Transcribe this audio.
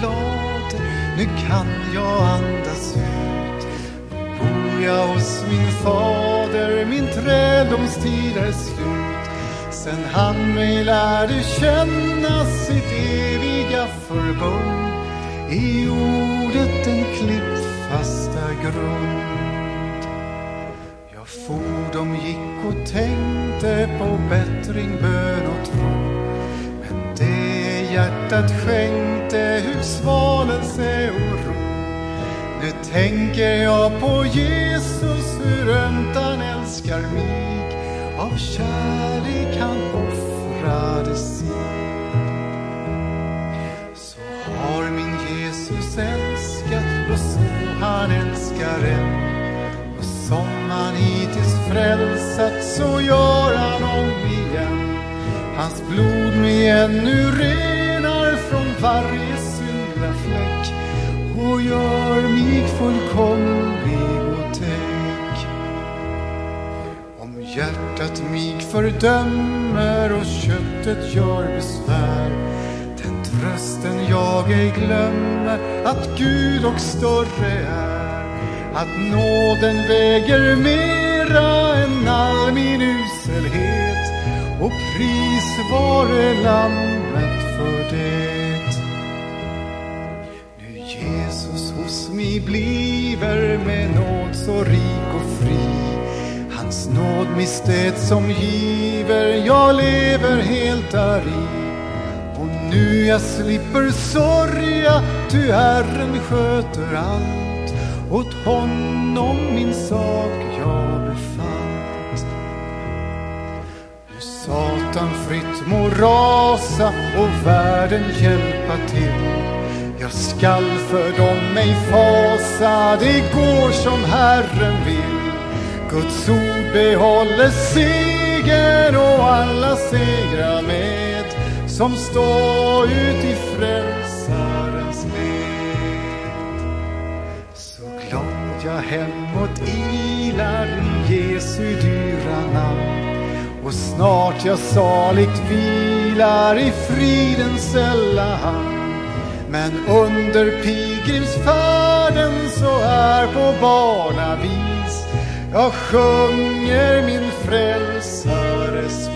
glad, nu kan jag andas ut. Bor jag hos min fader, min träldomstid är slut. Sen han mig lärde känna sitt eviga förbund i ordet den klippfasta grund. Jag for, de gick och tänkte på bättring, bön och tro. Hjärtat skänkte hur svalelse och ro. Nu tänker jag på Jesus, hur ömt han älskar mig. Av kärlek han offrade sig. Så har min Jesus älskat och så han älskar än. Och som han hittills frälsat så gör han om igen. Hans blod mig ännu ren varje syndafläck och gör mig fullkomlig och täck. Om hjärtat mig fördömer och köttet gör besvär den trösten jag ej glömmer att Gud och större är att nåden väger mera än all min uselhet och pris vare lammet för det. Jesus hos mig bliver med nåd så rik och fri Hans nåd mistet som giver, jag lever helt däri och nu jag slipper sorga, ty Herren sköter allt åt honom min sak jag befallt. Nu Satan fritt må rasa och världen hjälpa till. Jag skall för dem ej fasa, det går som Herren vill. Guds ord behåller segern och alla segrar med som står ut i frälsarens led. Så glad jag hemåt ilar i Jesu dyra namn och snart jag saligt vilar i fridens sälla hand. Men under pilgrimsfärden så är på barnavis jag sjunger min frälsares